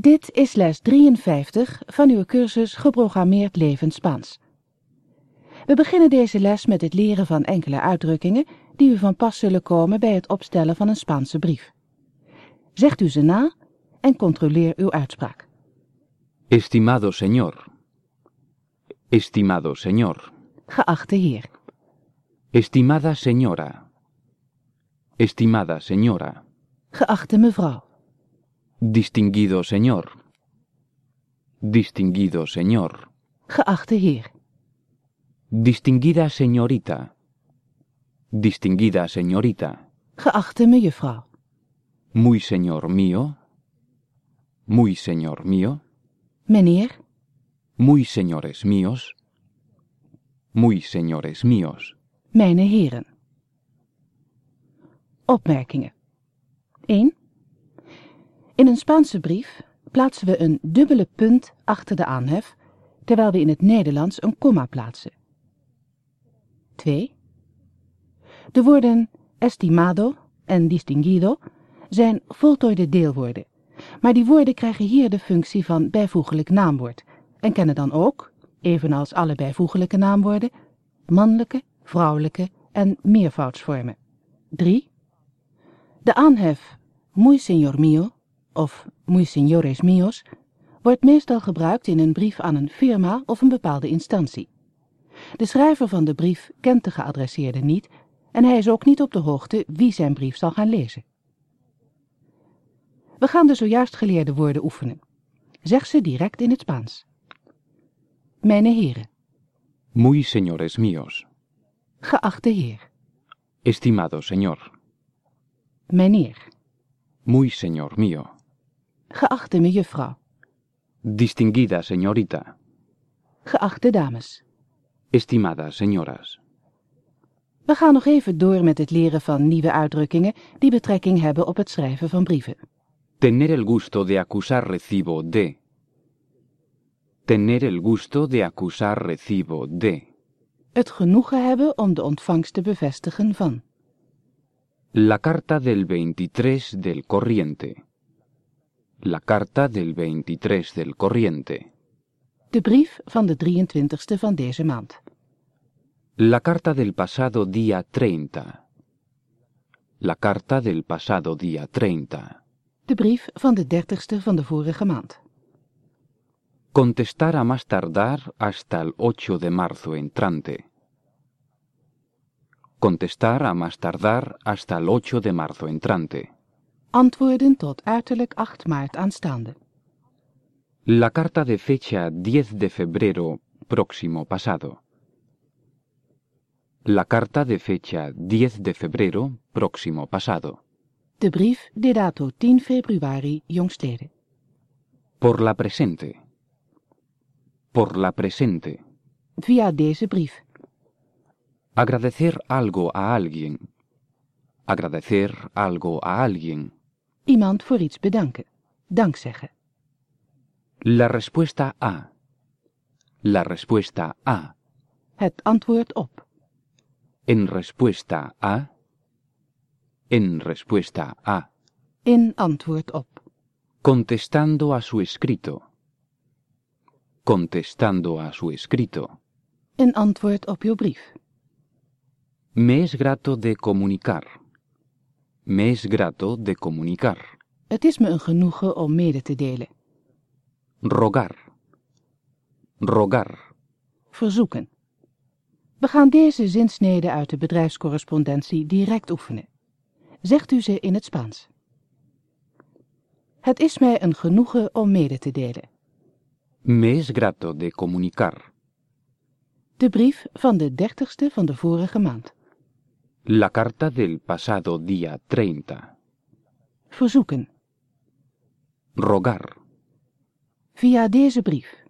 Dit is les 53 van uw cursus Geprogrammeerd Leven Spaans. We beginnen deze les met het leren van enkele uitdrukkingen die u van pas zullen komen bij het opstellen van een Spaanse brief. Zegt u ze na en controleer uw uitspraak. Estimado señor. Estimado señor. Geachte heer, Estimada señora. Estimada señora. geachte mevrouw, Distinguido señor. Distinguido señor. geachte heer, Distinguida señorita. Distinguida señorita. geachte mejuffrouw, Muy señor mío. Muy señor mío. meneer, Muy señores míos. Muy señores míos. mijne heren. Opmerkingen 1. In een Spaanse brief plaatsen we een dubbele punt achter de aanhef, terwijl we in het Nederlands een komma plaatsen. 2. De woorden estimado en distinguido zijn voltooide deelwoorden, maar die woorden krijgen hier de functie van bijvoeglijk naamwoord en kennen dan ook, evenals alle bijvoeglijke naamwoorden, mannelijke, vrouwelijke en meervoudsvormen. 3. De aanhef muy señor mío of muy señores míos wordt meestal gebruikt in een brief aan een firma of een bepaalde instantie. De schrijver van de brief kent de geadresseerde niet en hij is ook niet op de hoogte wie zijn brief zal gaan lezen. We gaan de zojuist geleerde woorden oefenen. Zeg ze direct in het Spaans. Mijne heren, Muy señores míos. geachte heer, Estimado señor. meneer, Muy señor mío. Geachte mejuffrouw, Distinguida señorita. geachte dames. Estimadas señoras. We gaan nog even door met het leren van nieuwe uitdrukkingen die betrekking hebben op het schrijven van brieven. Tener el gusto de acusar recibo de. Tener el gusto de acusar recibo de. Het genoegen hebben om de ontvangst te bevestigen van. La carta del 23 del corriente. La carta del 23 del corriente. De brief van de 23ste van deze maand. La carta del pasado día 30. La carta del pasado día 30. De brief van de 30ste van de vorige maand. Contestar a más tardar hasta el 8 de marzo entrante. Contestar a más tardar hasta el 8 de marzo entrante. Antwoorden tot uiterlijk 8 maart aanstaande. La carta de fecha 10 de febrero próximo pasado. La carta de fecha 10 de febrero próximo pasado. De brief de dato 10 februari jongstleden. Por la presente. Por la presente. Via deze brief. Agradecer algo a alguien. Agradecer algo a alguien. Iemand voor iets bedanken. Dank zeggen. La respuesta a. La respuesta a. Het antwoord op. En respuesta a. En respuesta a. In antwoord op. Contestando a su escrito. Contestando a su escrito. In antwoord op uw brief. Me es grato de comunicar. Me es grato de comunicar. Het is me een genoegen om mede te delen. Rogar. Rogar. Verzoeken. We gaan deze zinsneden uit de bedrijfscorrespondentie direct oefenen. Zegt u ze in het Spaans. Het is mij een genoegen om mede te delen. Me es grato de comunicar. De brief van de 30ste van de vorige maand. La carta del pasado día 30. Verzoeken. Rogar. Via deze brief.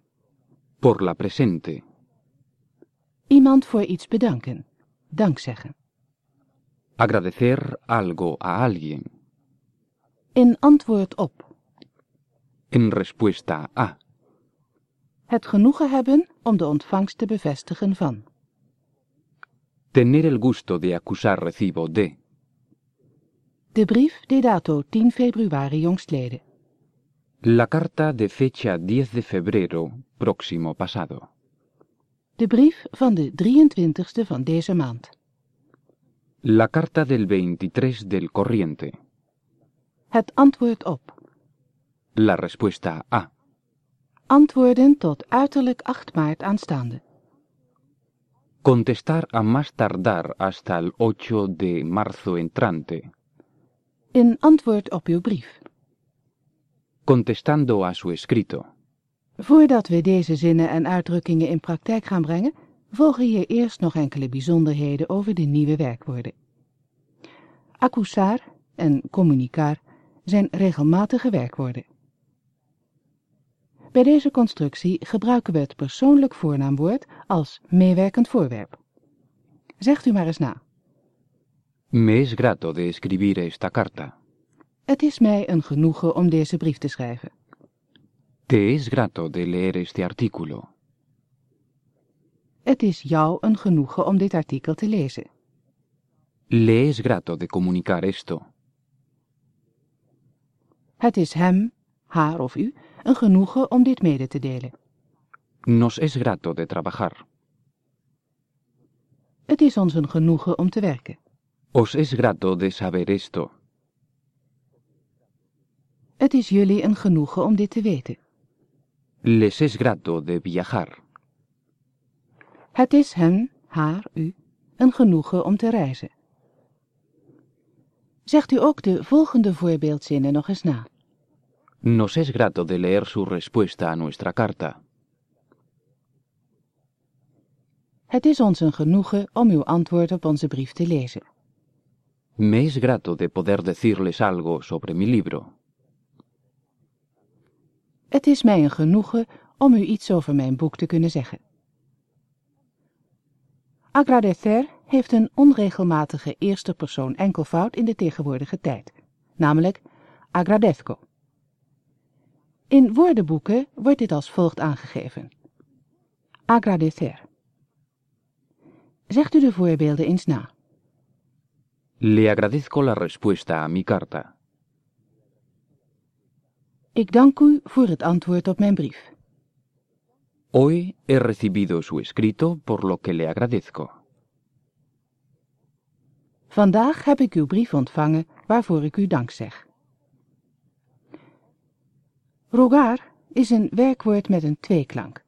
Por la presente. Iemand voor iets bedanken. Dank zeggen. Agradecer algo a alguien. In antwoord op. En respuesta a. Het genoegen hebben om de ontvangst te bevestigen van. Tener el gusto de acusar recibo de. De brief de dato 10 februari jongstleden. La carta de fecha 10 de febrero próximo pasado. De brief van de 23ste van deze maand. La carta del 23 del corriente. Het antwoord op. La respuesta A. Antwoorden tot uiterlijk 8 maart aanstaande. Contestar a más tardar hasta el 8 de marzo entrante. In antwoord op uw brief. Contestando a su escrito. Voordat we deze zinnen en uitdrukkingen in praktijk gaan brengen, volgen hier eerst nog enkele bijzonderheden over de nieuwe werkwoorden. Accusar en communicar zijn regelmatige werkwoorden. Bij deze constructie gebruiken we het persoonlijk voornaamwoord als meewerkend voorwerp. Zegt u maar eens na. Me es grato de escribir esta carta. Het is mij een genoegen om deze brief te schrijven. Te es grato de leer este artículo. Het is jou een genoegen om dit artikel te lezen. Le es grato de comunicar esto. Het is hem, haar of u een genoegen om dit mede te delen. Nos es grato de trabajar. Het is ons een genoegen om te werken. Os es grato de saber esto. Het is jullie een genoegen om dit te weten. Les es grato de viajar. Het is hem, haar, u een genoegen om te reizen. Zegt u ook de volgende voorbeeldzinnen nog eens na. Nos es grato de leer su respuesta a nuestra carta. Het is ons een genoegen om uw antwoord op onze brief te lezen. Me es grato de poder decirles algo sobre mi libro. Het is mij een genoegen om u iets over mijn boek te kunnen zeggen. Agradecer heeft een onregelmatige eerste persoon enkelvoud in de tegenwoordige tijd, namelijk agradezco. In woordenboeken wordt dit als volgt aangegeven. Agradecer. Zegt u de voorbeelden eens na. Le agradezco la respuesta a mi carta. Ik dank u voor het antwoord op mijn brief. Hoy he recibido su escrito, por lo que le agradezco. Vandaag heb ik uw brief ontvangen, waarvoor ik u dank zeg. Rogar is een werkwoord met een tweeklank.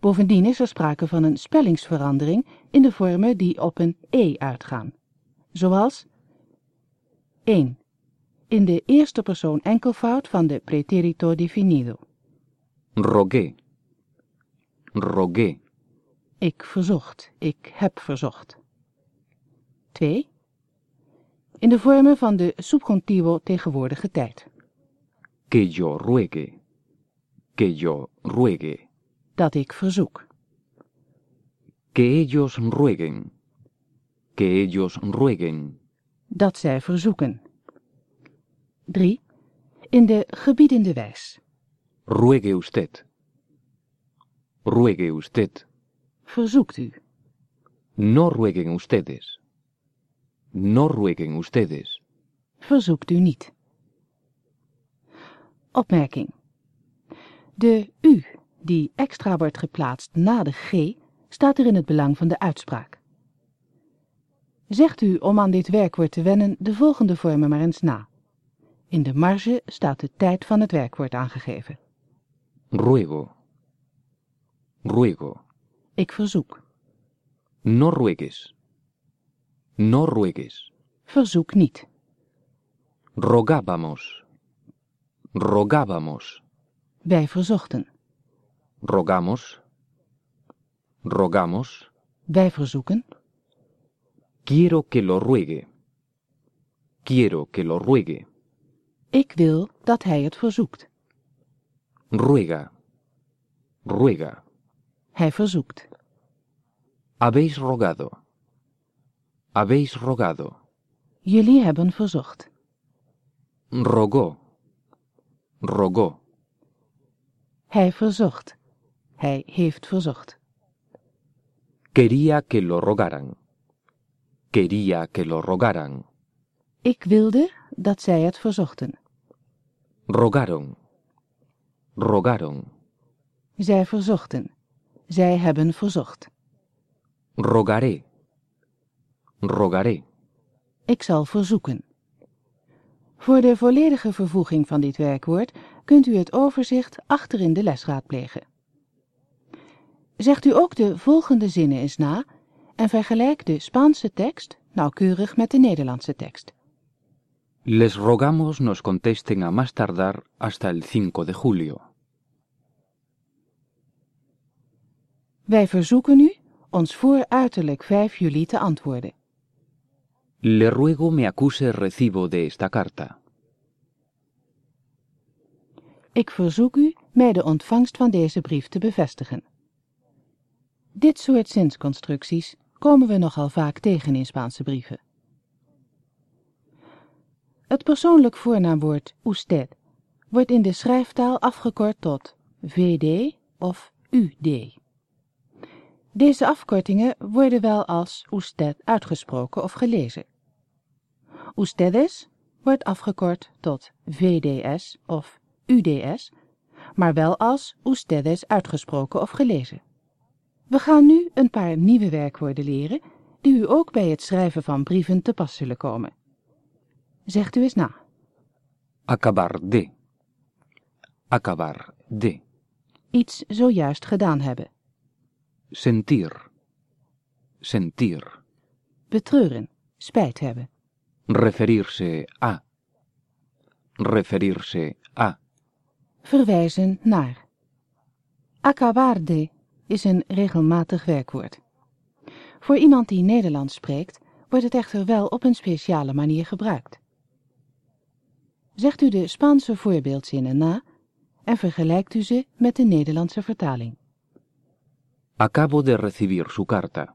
Bovendien is er sprake van een spellingsverandering in de vormen die op een e uitgaan. Zoals 1. In de eerste persoon enkelvoud van de preterito definido. Rogué. Rogué. Ik verzocht, ik heb verzocht. 2. In de vormen van de subjuntivo tegenwoordige tijd. Que yo ruegue. Que yo ruegue. Dat ik verzoek. Que ellos rueguen. Que ellos rueguen. Dat zij verzoeken. 3. In de gebiedende wijs. Ruegue usted. Ruegue usted. Verzoekt u. No rueguen ustedes. No rueguen ustedes. Verzoekt u niet. Opmerking. De u die extra wordt geplaatst na de g staat er in het belang van de uitspraak. Zegt u om aan dit werkwoord te wennen de volgende vormen maar eens na. In de marge staat de tijd van het werkwoord aangegeven. Ruego. Ruego. Ik verzoek. No ruegues. No ruegues. Verzoek niet. Rogábamos. Rogábamos. Wij verzochten. Rogamos. Rogamos. Wij verzoeken. Quiero que lo ruegue. Quiero que lo ruegue. Ik wil dat hij het verzoekt. Ruega. Ruega. Hij verzoekt. Habéis rogado. Habéis rogado. Jullie hebben verzocht. Rogó. Rogó. Hij verzocht. Hij heeft verzocht. Quería que lo rogaran. Quería que lo rogaran. Ik wilde dat zij het verzochten. Rogaron. rogaron, Zij verzochten. Zij hebben verzocht. rogaré, rogaré. Ik zal verzoeken. Voor de volledige vervoeging van dit werkwoord kunt u het overzicht achterin de les raadplegen. Zegt u ook de volgende zinnen eens na en vergelijk de Spaanse tekst nauwkeurig met de Nederlandse tekst. Les rogamos nos contesten a más tardar hasta el 5 de julio. Wij verzoeken u ons voor uiterlijk 5 juli te antwoorden. Le ruego me acuse recibo de esta carta. Ik verzoek u mij de ontvangst van deze brief te bevestigen. Dit soort zinsconstructies komen we nogal vaak tegen in Spaanse brieven. Het persoonlijk voornaamwoord usted wordt in de schrijftaal afgekort tot VD of UD. Deze afkortingen worden wel als usted uitgesproken of gelezen. Ustedes wordt afgekort tot VDS of UDS, maar wel als ustedes uitgesproken of gelezen. We gaan nu een paar nieuwe werkwoorden leren die u ook bij het schrijven van brieven te pas zullen komen. Zegt u eens na. Acabar de. Acabar de. Iets zojuist gedaan hebben. Sentir. Sentir. Betreuren. Spijt hebben. Referirse a. Referirse a. Verwijzen naar. Acabar de is een regelmatig werkwoord. Voor iemand die Nederlands spreekt, wordt het echter wel op een speciale manier gebruikt. Zegt u de Spaanse voorbeeldzinnen na en vergelijkt u ze met de Nederlandse vertaling. Acabo de recibir su carta.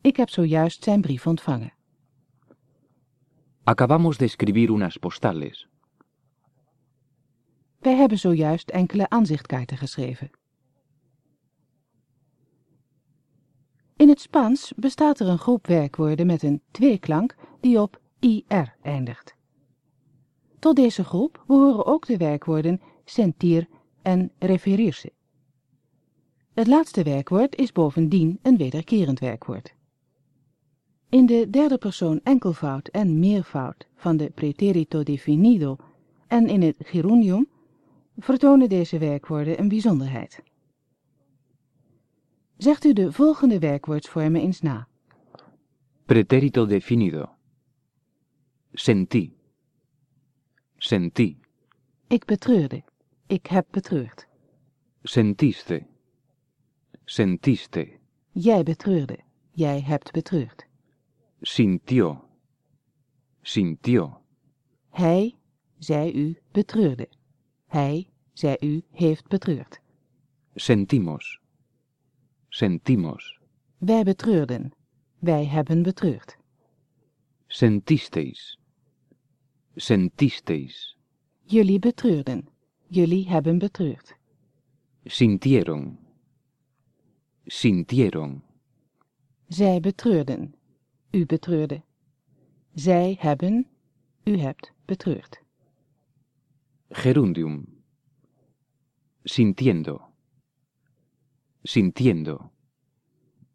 Ik heb zojuist zijn brief ontvangen. Acabamos de escribir unas postales. Wij hebben zojuist enkele aanzichtkaarten geschreven. In het Spaans bestaat er een groep werkwoorden met een tweeklank die op ir eindigt. Tot deze groep behoren ook de werkwoorden sentir en referirse. Het laatste werkwoord is bovendien een wederkerend werkwoord. In de derde persoon enkelvoud en meervoud van de preterito definido en in het gerundium vertonen deze werkwoorden een bijzonderheid. Zegt u de volgende werkwoordsvormen eens na. Pretérito definido. Sentí. Sentí. Ik betreurde. Ik heb betreurd. Sentiste. Sentiste. Jij betreurde. Jij hebt betreurd. Sintió. Sintió. Hij, zij u, betreurde. Hij, zij u, heeft betreurd. Sentimos. Sentimos. Wij betreurden. Wij hebben betreurd. Sentisteis. Sentisteis. Jullie betreurden. Jullie hebben betreurd. Sintieron. Sintieron. Zij betreurden. U betreurde. Zij hebben. U hebt betreurd. Gerundium. Sintiendo. Sintiendo.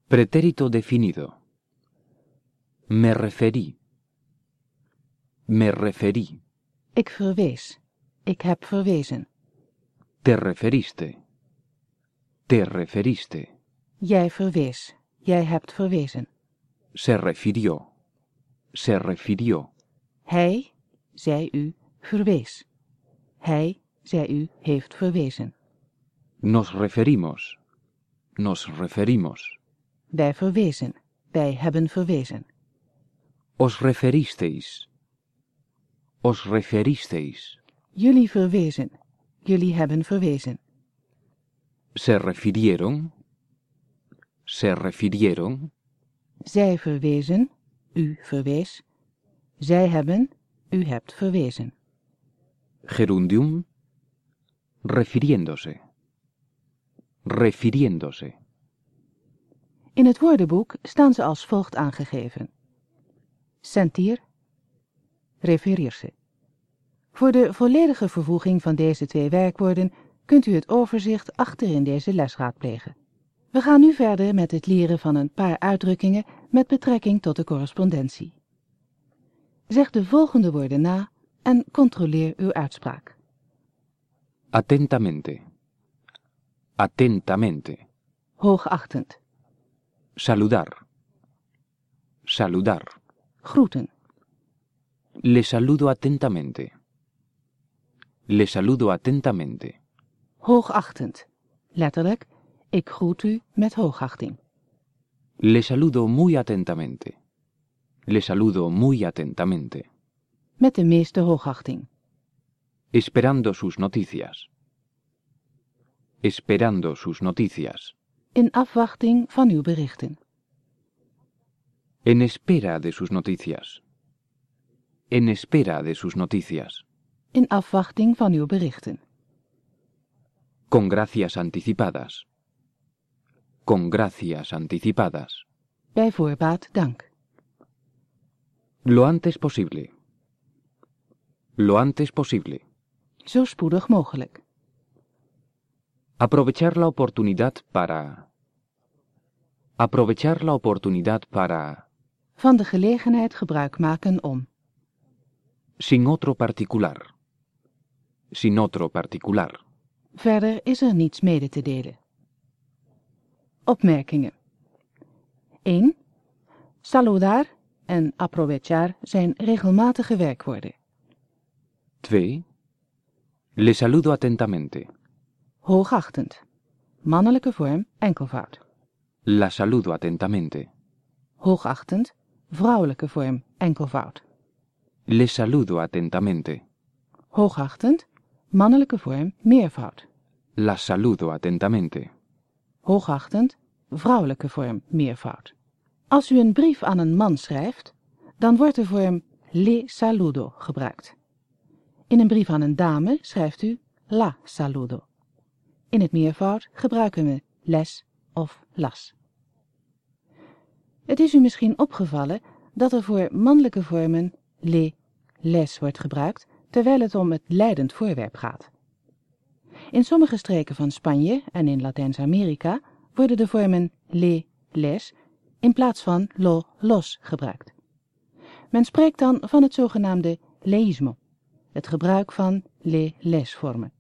Pretérito definido. Me referí. Me referí. Ik verwees. Ik heb verwezen. Te referiste. Te referiste. Jij verwees. Jij hebt verwezen. Se refirió. Se refirió. Hij, zij u, verwees. Hij, zij u, heeft verwezen. Nos referimos. Nos referimos. Wij verwezen. Wij hebben verwezen. Os referisteis. Os referisteis. Jullie verwezen. Jullie hebben verwezen. Se refirieron. Se refirieron. Zij verwezen. U verwees. Zij hebben. U hebt verwezen. Gerundium. Refiriéndose. Refiriéndose. In het woordenboek staan ze als volgt aangegeven. Sentir. Referirse. Voor de volledige vervoeging van deze twee werkwoorden kunt u het overzicht achter in deze les raadplegen. We gaan nu verder met het leren van een paar uitdrukkingen met betrekking tot de correspondentie. Zeg de volgende woorden na en controleer uw uitspraak. Atentamente. Atentamente. Hoogachtend. Saludar. Saludar. Groeten. Le saludo atentamente. Le saludo atentamente. Hoogachtend. Letterlijk, ik groet u met hoogachting. Le saludo muy atentamente. Le saludo muy atentamente. Met de meeste hoogachting. Esperando sus noticias. Esperando sus noticias. In afwachting van uw berichten. En espera de sus noticias. En espera de sus noticias. In afwachting van uw berichten. Con gracias anticipadas. Con gracias anticipadas. Bij voorbaat dank. Lo antes posible. Lo antes posible. Zo spoedig mogelijk. Aprovechar la oportunidad para... Aprovechar la oportunidad para... Van de gelegenheid gebruik maken om. Sin otro particular. Sin otro particular. Verder is er niets mede te delen. Opmerkingen. 1. Saludar en aprovechar zijn regelmatige werkwoorden. 2. Le saludo atentamente. Hoogachtend. Mannelijke vorm enkelvoud. La saludo atentamente. Hoogachtend. Vrouwelijke vorm enkelvoud. Le saludo atentamente. Hoogachtend. Mannelijke vorm meervoud. La saludo atentamente. Hoogachtend. Vrouwelijke vorm meervoud. Als u een brief aan een man schrijft, dan wordt de vorm le saludo gebruikt. In een brief aan een dame schrijft u la saludo. In het meervoud gebruiken we les of las. Het is u misschien opgevallen dat er voor mannelijke vormen le, les wordt gebruikt, terwijl het om het leidend voorwerp gaat. In sommige streken van Spanje en in Latijns-Amerika worden de vormen le, les in plaats van lo, los gebruikt. Men spreekt dan van het zogenaamde leïsmo, het gebruik van le, les vormen.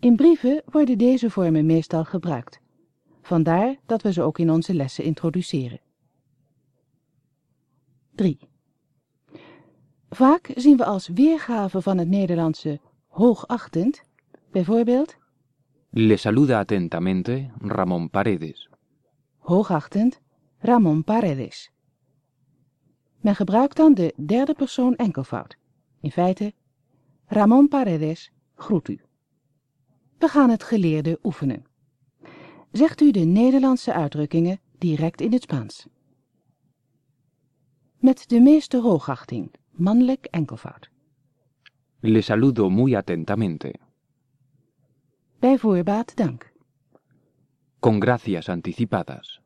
In brieven worden deze vormen meestal gebruikt. Vandaar dat we ze ook in onze lessen introduceren. 3. Vaak zien we als weergave van het Nederlandse hoogachtend, bijvoorbeeld Le saluda atentamente Ramón Paredes. hoogachtend Ramon Paredes. Men gebruikt dan de derde persoon enkelvoud. In feite, Ramon Paredes groet u. We gaan het geleerde oefenen. Zegt u de Nederlandse uitdrukkingen direct in het Spaans. Met de meeste hoogachting, mannelijk enkelvoud. Le saludo muy atentamente. Bij voorbaat dank. Con gracias anticipadas.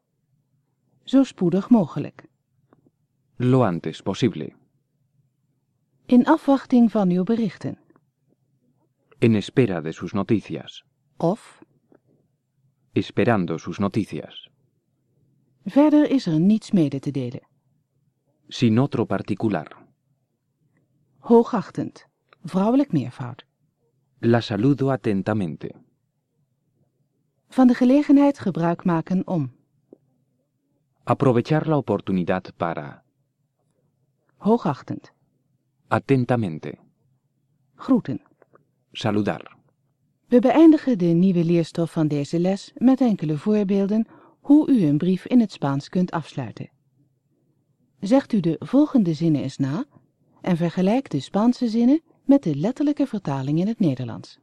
Zo spoedig mogelijk. Lo antes posible. In afwachting van uw berichten. En espera de sus noticias. Of, Esperando sus noticias. verder is er niets mede te delen. Sin otro particular. Hoogachtend, vrouwelijk meervoud. La saludo atentamente. Van de gelegenheid gebruik maken om. Aprovechar la oportunidad para. Hoogachtend, Atentamente. groeten. Saludar. We beëindigen de nieuwe leerstof van deze les met enkele voorbeelden hoe u een brief in het Spaans kunt afsluiten. Zegt u de volgende zinnen eens na en vergelijk de Spaanse zinnen met de letterlijke vertaling in het Nederlands.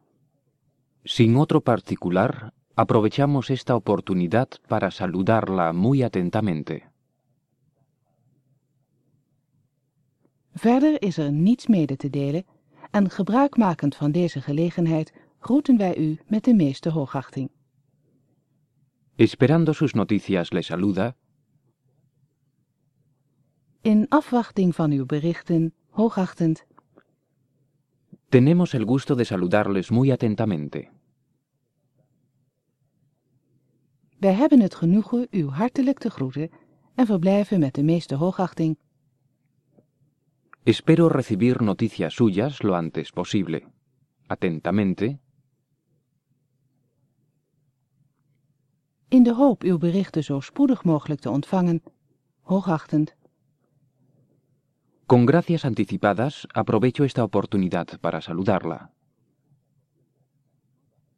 Sin otro particular, aprovechamos esta oportunidad para saludarla muy atentamente. Verder is er niets mede te delen en gebruikmakend van deze gelegenheid groeten wij u met de meeste hoogachting. Esperando sus noticias le saluda. In afwachting van uw berichten, hoogachtend, Tenemos el gusto de saludarles muy atentamente. Wij hebben het genoegen u hartelijk te groeten en verblijven met de meeste hoogachting. Espero recibir noticias suyas lo antes posible. Atentamente, In de hoop uw berichten zo spoedig mogelijk te ontvangen. Hoogachtend. con gracias anticipadas, aprovecho esta oportunidad para saludarla.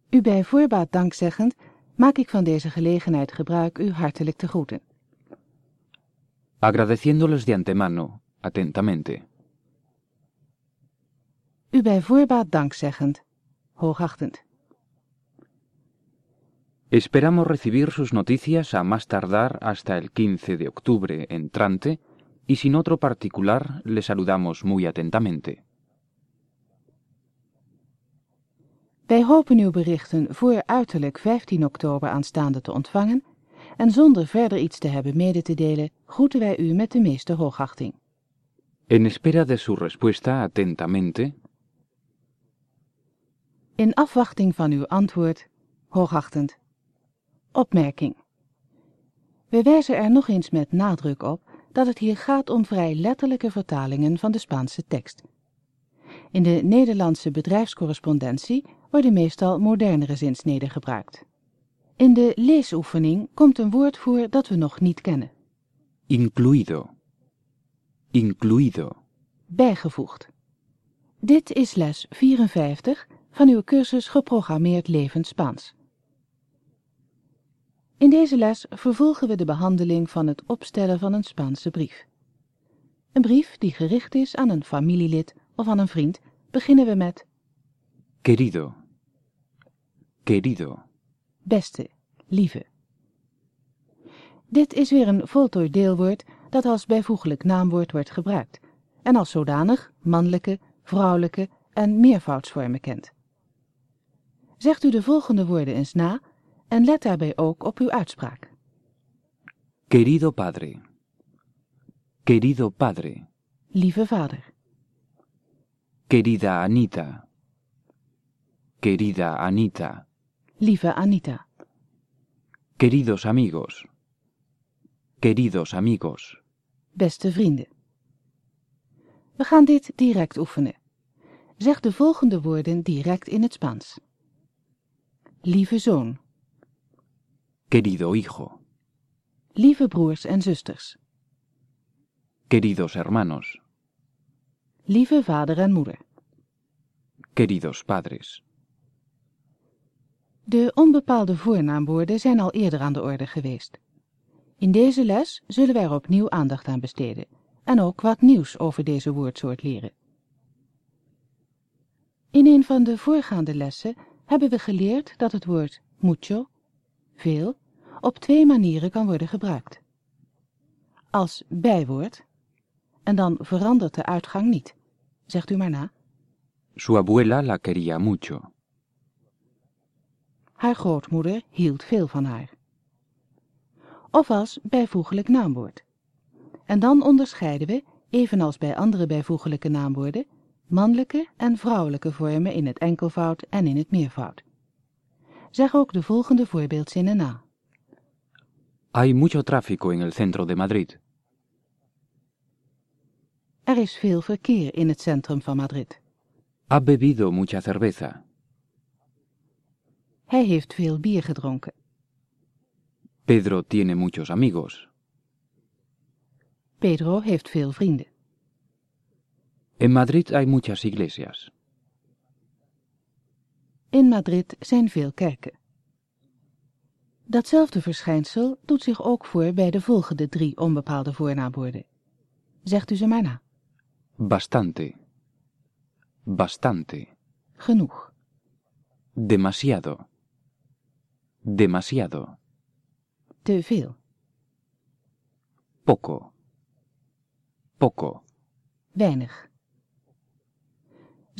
U bij voorbaat dankzeggend maak ik van deze gelegenheid gebruik u hartelijk te groeten. Agradeciéndoles de antemano, atentamente. U bij voorbaat dankzeggend. Hoogachtend. Esperamos recibir sus noticias a más tardar hasta el 15 de octubre entrante y sin otro particular le saludamos muy atentamente. Wij hopen uw berichten voor uiterlijk 15 oktober aanstaande te ontvangen en zonder verder iets te hebben mede te delen groeten wij u met de meeste hoogachting. En espera de su respuesta atentamente, In afwachting van uw antwoord, hoogachtend. Opmerking. We wijzen er nog eens met nadruk op dat het hier gaat om vrij letterlijke vertalingen van de Spaanse tekst. In de Nederlandse bedrijfscorrespondentie worden meestal modernere zinsneden gebruikt. In de leesoefening komt een woord voor dat we nog niet kennen, incluido. Incluido. bijgevoegd. Dit is les 54 van uw cursus Geprogrammeerd Levend Spaans. In deze les vervolgen we de behandeling van het opstellen van een Spaanse brief. Een brief die gericht is aan een familielid of aan een vriend, beginnen we met Querido. Querido. beste, lieve. Dit is weer een voltooid deelwoord dat als bijvoeglijk naamwoord wordt gebruikt en als zodanig mannelijke, vrouwelijke en meervoudsvormen kent. Zegt u de volgende woorden eens na en let daarbij ook op uw uitspraak. Querido padre. Querido padre. Lieve vader, Querida Anita. Querida Anita. lieve Anita, Queridos amigos. Queridos amigos. beste vrienden. We gaan dit direct oefenen. Zeg de volgende woorden direct in het Spaans. Lieve zoon, Querido hijo. lieve broers en zusters, Queridos hermanos. lieve vader en moeder. Queridos padres. De onbepaalde voornaamwoorden zijn al eerder aan de orde geweest. In deze les zullen wij er opnieuw aandacht aan besteden en ook wat nieuws over deze woordsoort leren. In een van de voorgaande lessen hebben we geleerd dat het woord mucho, veel, op twee manieren kan worden gebruikt. Als bijwoord, en dan verandert de uitgang niet. Zegt u maar na. Su abuela la quería mucho. Haar grootmoeder hield veel van haar. Of als bijvoeglijk naamwoord. En dan onderscheiden we, evenals bij andere bijvoeglijke naamwoorden, mannelijke en vrouwelijke vormen in het enkelvoud en in het meervoud. Zeg ook de volgende voorbeeldzinnen na. Hay mucho tráfico en el centro de Madrid. Er is veel verkeer in het centrum van Madrid. Ha bebido mucha cerveza. Hij heeft veel bier gedronken. Pedro tiene muchos amigos. Pedro heeft veel vrienden. En Madrid hay muchas iglesias. In Madrid zijn veel kerken. Datzelfde verschijnsel doet zich ook voor bij de volgende drie onbepaalde voornaamwoorden. Zegt u ze maar na. Bastante. Bastante. Genoeg. Demasiado. Demasiado. Te veel. Poco. Poco. Weinig.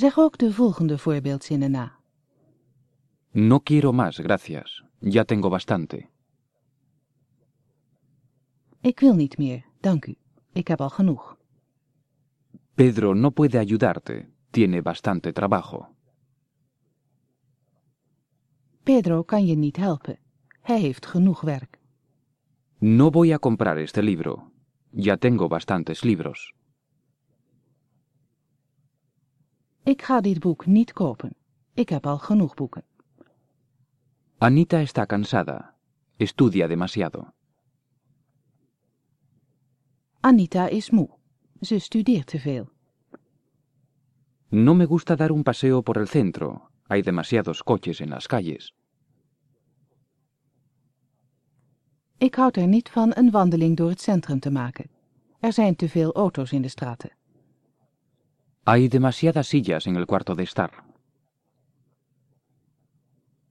Zeg ook de volgende voorbeeldzinnen na. No quiero más, gracias. Ya tengo bastante. Ik wil niet meer, dank u. Ik heb al genoeg. Pedro no puede ayudarte. tiene bastante trabajo. Pedro kan je niet helpen. Hij heeft genoeg werk. No voy a comprar este libro. Ya tengo bastantes libros. Ik ga dit boek niet kopen. Ik heb al genoeg boeken. Anita está cansada. Estudia demasiado. Anita is moe. Ze studeert te veel. No me gusta dar un paseo por el centro. Hay demasiados coches en las calles. Ik houd er niet van een wandeling door het centrum te maken. Er zijn te veel auto's in de straten. Hay demasiadas sillas en el cuarto de estar.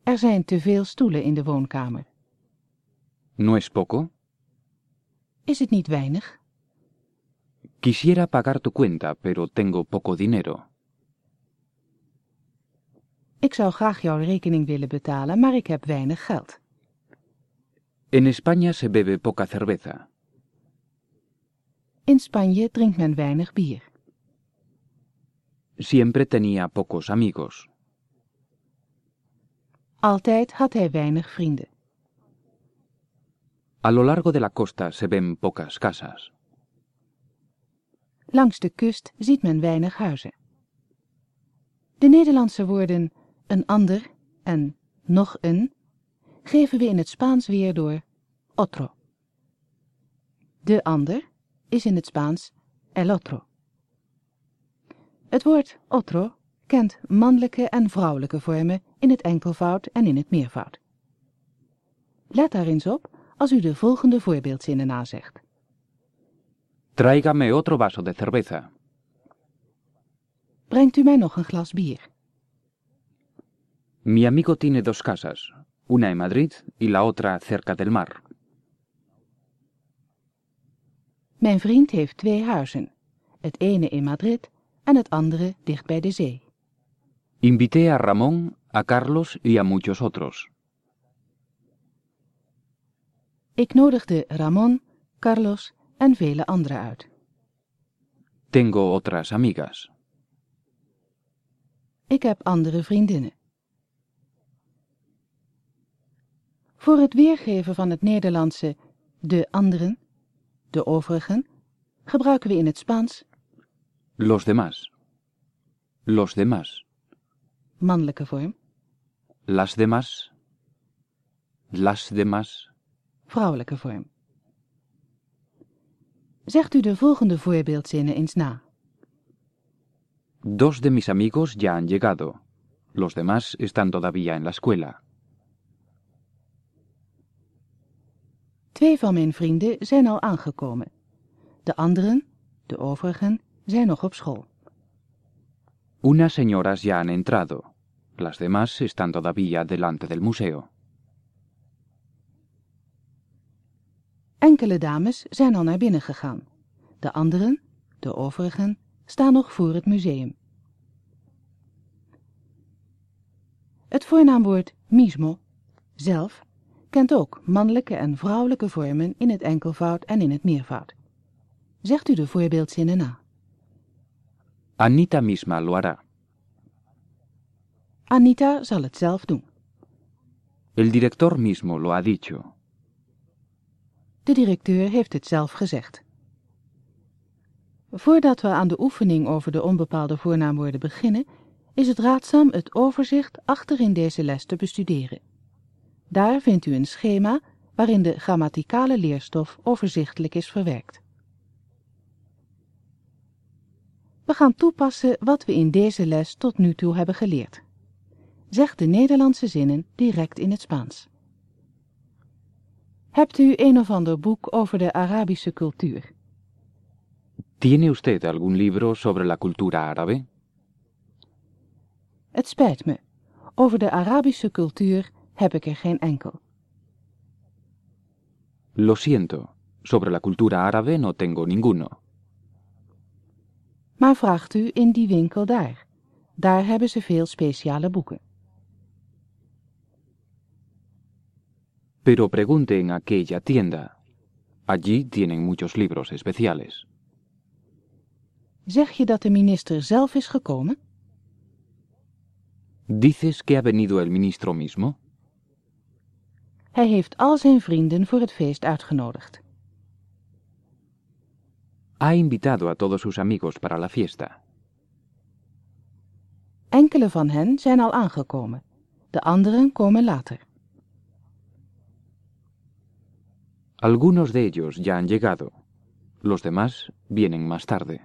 Er zijn te veel stoelen in de woonkamer. ¿No es poco? Is het niet weinig? Quisiera pagar tu cuenta, pero tengo poco dinero. Ik zou graag jouw rekening willen betalen, maar ik heb weinig geld. En España se bebe poca cerveza. In Spanje drinkt men weinig bier. Siempre tenía pocos amigos. Altijd had hij weinig vrienden. A lo largo de la costa se ven pocas casas. Langs de kust ziet men weinig huizen. De Nederlandse woorden een ander en nog een geven we in het Spaans weer door otro. De ander is in het Spaans el otro. Het woord otro kent mannelijke en vrouwelijke vormen in het enkelvoud en in het meervoud. Let daar eens op als u de volgende voorbeeldzinnen nazegt. Tráigame otro vaso de cerveza. Brengt u mij nog een glas bier? Mi amigo tiene dos casas, una en Madrid y la otra cerca del mar. Mijn vriend heeft twee huizen, het ene in Madrid en het andere dicht bij de zee. Invité a Ramón, a Carlos y a muchos otros. Ik nodigde Ramon, Carlos en vele anderen uit. Tengo otras amigas. Ik heb andere vriendinnen. Voor het weergeven van het Nederlandse de anderen, de overigen, gebruiken we in het Spaans Los demás. Los demás. mannelijke vorm, Las demás. Las demás. vrouwelijke vorm. Zegt u de volgende voorbeeldzinnen eens na. Dos de mis amigos ya han llegado. Los demás están todavía en la escuela. Twee van mijn vrienden zijn al aangekomen. De anderen, de overigen, zijn nog op school. Unas señoras ya han entrado. Las demás están todavía delante del museo. Enkele dames zijn al naar binnen gegaan. De anderen, de overigen, staan nog voor het museum. Het voornaamwoord mismo, zelf, kent ook mannelijke en vrouwelijke vormen in het enkelvoud en in het meervoud. Zegt u de voorbeeldzinnen na. Anita misma lo hará. Anita zal het zelf doen. El director mismo lo ha dicho. De directeur heeft het zelf gezegd. Voordat we aan de oefening over de onbepaalde voornaamwoorden beginnen, is het raadzaam het overzicht achter in deze les te bestuderen. Daar vindt u een schema waarin de grammaticale leerstof overzichtelijk is verwerkt. We gaan toepassen wat we in deze les tot nu toe hebben geleerd. Zeg de Nederlandse zinnen direct in het Spaans. Hebt u een of ander boek over de Arabische cultuur? ¿Tiene usted algún libro sobre la cultura árabe? Het spijt me. Over de Arabische cultuur heb ik er geen enkel. Lo siento. Sobre la cultura árabe no tengo ninguno. Maar vraagt u in die winkel daar. Daar hebben ze veel speciale boeken. Pero pregunte en aquella tienda. Allí tienen muchos libros especiales. Zeg je dat de minister zelf is gekomen? ¿Dices que ha venido el ministro mismo? Hij heeft al zijn vrienden voor het feest uitgenodigd. Ha invitado a todos sus amigos para la fiesta. Enkele van hen zijn al aangekomen. De anderen komen later. Algunos de ellos ya han llegado. Los demás vienen más tarde.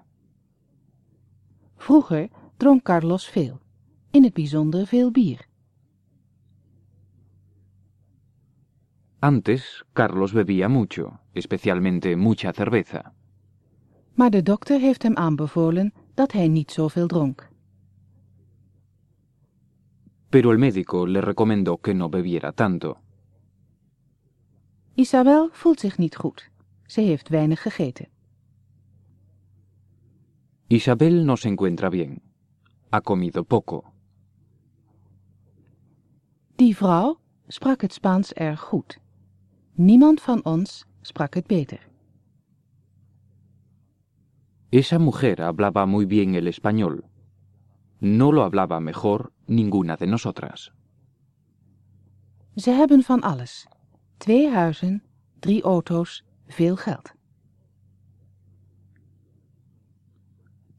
Vroeger dronk Carlos veel, in het bijzonder veel bier. Antes, Carlos bebía mucho, especialmente mucha cerveza. Maar de dokter heeft hem aanbevolen dat hij niet zoveel dronk. Pero el médico le recomendó que no bebiera tanto. Isabel voelt zich niet goed. Ze heeft weinig gegeten. Isabel no se encuentra bien. Ha comido poco. Die vrouw sprak het Spaans erg goed. Niemand van ons sprak het beter. Esa mujer hablaba muy bien el español. No lo hablaba mejor ninguna de nosotras. Ze hebben van alles. Twee huizen, drie auto's, veel geld.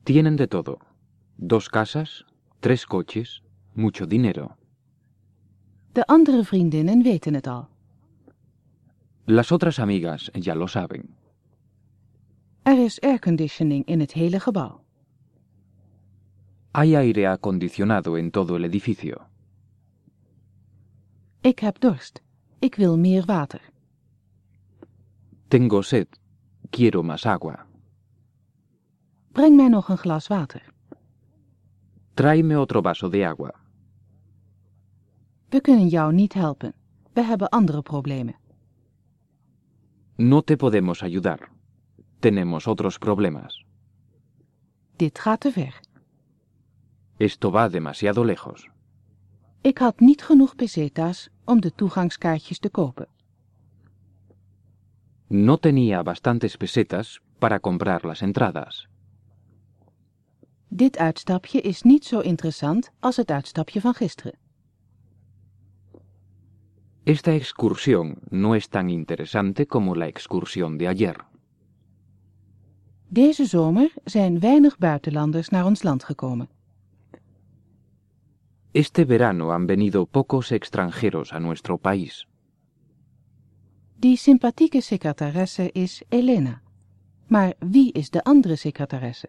Tienen de todo. Dos casas, tres coches, mucho dinero. De andere vriendinnen weten het al. Las otras amigas ya lo saben. Er is airconditioning in het hele gebouw. Hay aire acondicionado en todo el edificio. Ik heb dorst. Ik wil meer water. Tengo sed. Quiero más agua. Breng mij nog een glas water. Tráeme otro vaso de agua. We kunnen jou niet helpen. We hebben andere problemen. No te podemos ayudar. Tenemos otros problemas. Dit gaat te ver. Esto va demasiado lejos. Ik had niet genoeg pesetas om de toegangskaartjes te kopen. No tenía bastantes pesetas para comprar las entradas. Dit uitstapje is niet zo interessant als het uitstapje van gisteren. Esta excursión no es tan interesante como la excursión de ayer. Deze zomer zijn weinig buitenlanders naar ons land gekomen. Este verano han venido pocos extranjeros a nuestro país. Die sympathieke secretaresse is Elena. Maar wie is de andere secretaresse?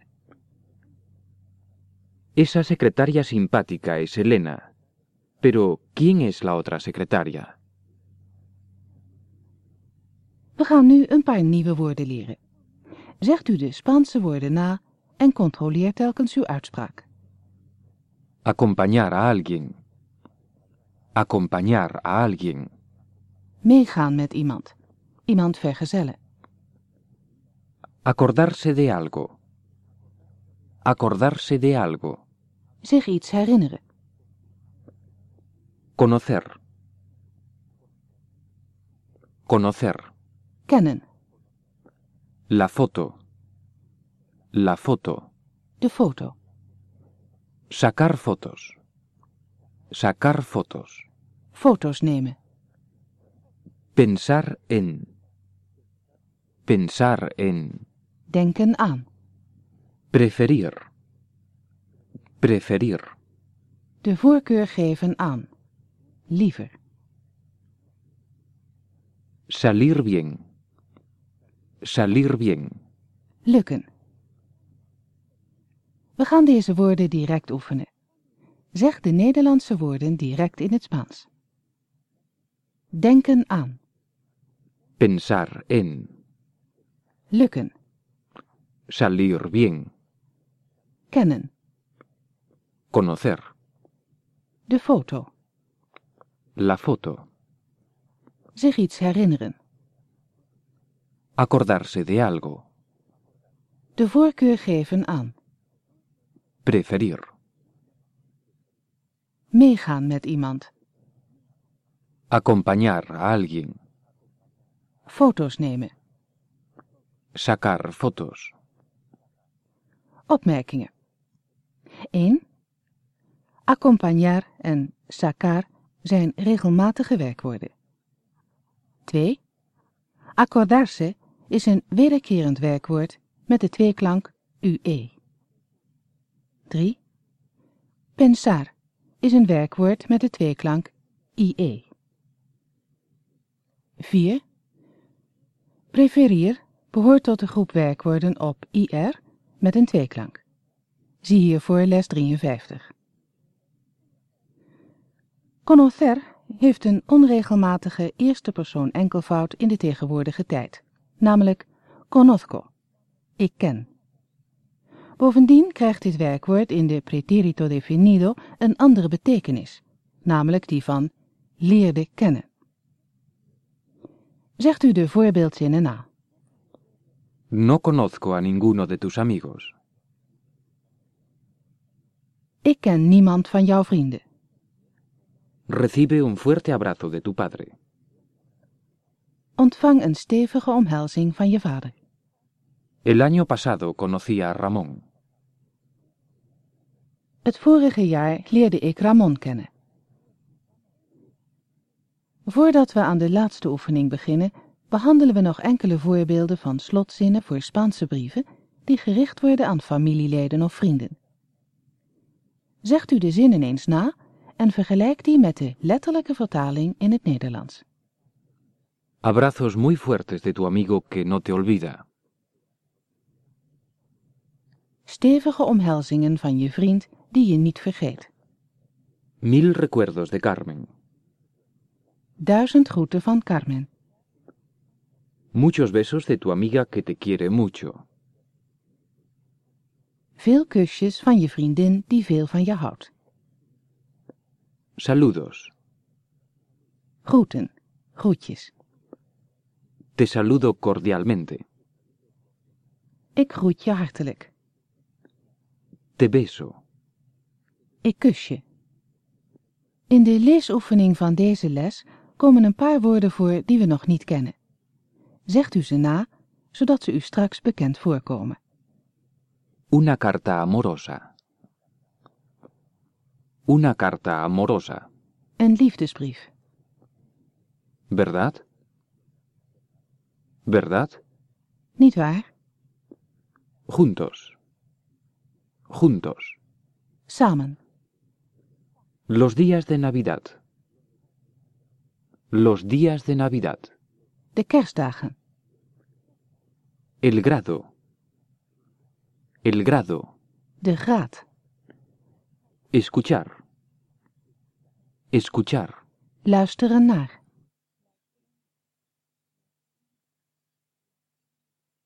Esa secretaria simpática es Elena. Pero, ¿quién es la otra secretaria? We gaan nu een paar nieuwe woorden leren. Zegt u de Spaanse woorden na en controleer telkens uw uitspraak. Acompañar a alguien. Acompañar a alguien. Meegaan met iemand. Iemand vergezellen. Acordarse de algo. Acordarse de algo. Zich iets herinneren. Conocer. Conocer. Kennen. La foto. La foto. De foto. Sacar fotos. Sacar fotos. Foto's nemen. Pensar en. Pensar en. Denken aan. Preferir. Preferir. De voorkeur geven aan. Liever. Salir bien. Salir bien. Lukken. We gaan deze woorden direct oefenen. Zeg de Nederlandse woorden direct in het Spaans. Denken aan. Pensar en. Lukken. Salir bien. Kennen. Conocer. De foto. La foto. Zich iets herinneren. Acordarse de algo. De voorkeur geven aan. Preferir. Meegaan met iemand. Acompañar a alguien. Foto's nemen. Sacar fotos. Opmerkingen. 1. Accompagnar en sacar zijn regelmatige werkwoorden. 2. Accordarse is een wederkerend werkwoord met de tweeklank ue. 3. Pensar is een werkwoord met de tweeklank ie. 4. Preferir behoort tot de groep werkwoorden op ir met een tweeklank. Zie hiervoor les 53. Conocer heeft een onregelmatige eerste persoon enkelvoud in de tegenwoordige tijd, namelijk conozco, ik ken. Bovendien krijgt dit werkwoord in de preterito definido een andere betekenis, namelijk die van leerde kennen. Zegt u de voorbeeldzinnen na. No conozco a ninguno de tus amigos. Ik ken niemand van jouw vrienden. Recibe un fuerte abrazo de tu padre. Ontvang een stevige omhelzing van je vader. El año pasado conocí a Ramón. Het vorige jaar leerde ik Ramon kennen. Voordat we aan de laatste oefening beginnen, behandelen we nog enkele voorbeelden van slotzinnen voor Spaanse brieven die gericht worden aan familieleden of vrienden. Zegt u de zinnen eens na en vergelijk die met de letterlijke vertaling in het Nederlands. Abrazos muy fuertes de tu amigo que no te olvida. Stevige omhelzingen van je vriend die je niet vergeet. Mil recuerdos de Carmen. Duizend groeten van Carmen. Muchos besos de tu amiga que te quiere mucho. Veel kusjes van je vriendin die veel van je houdt. Saludos. Groeten, groetjes. Te saludo cordialmente. Ik groet je hartelijk. Te beso. Ik kus je. In de leesoefening van deze les komen een paar woorden voor die we nog niet kennen. Zegt u ze na, zodat ze u straks bekend voorkomen. Una carta amorosa. Una carta amorosa. Een liefdesbrief. ¿Verdad? ¿Verdad? Niet waar? Juntos. Juntos. Samen. Los días de Navidad. Los días de Navidad. De kerstdagen. El grado. El grado. De graad. Escuchar. Escuchar. Luisteren naar.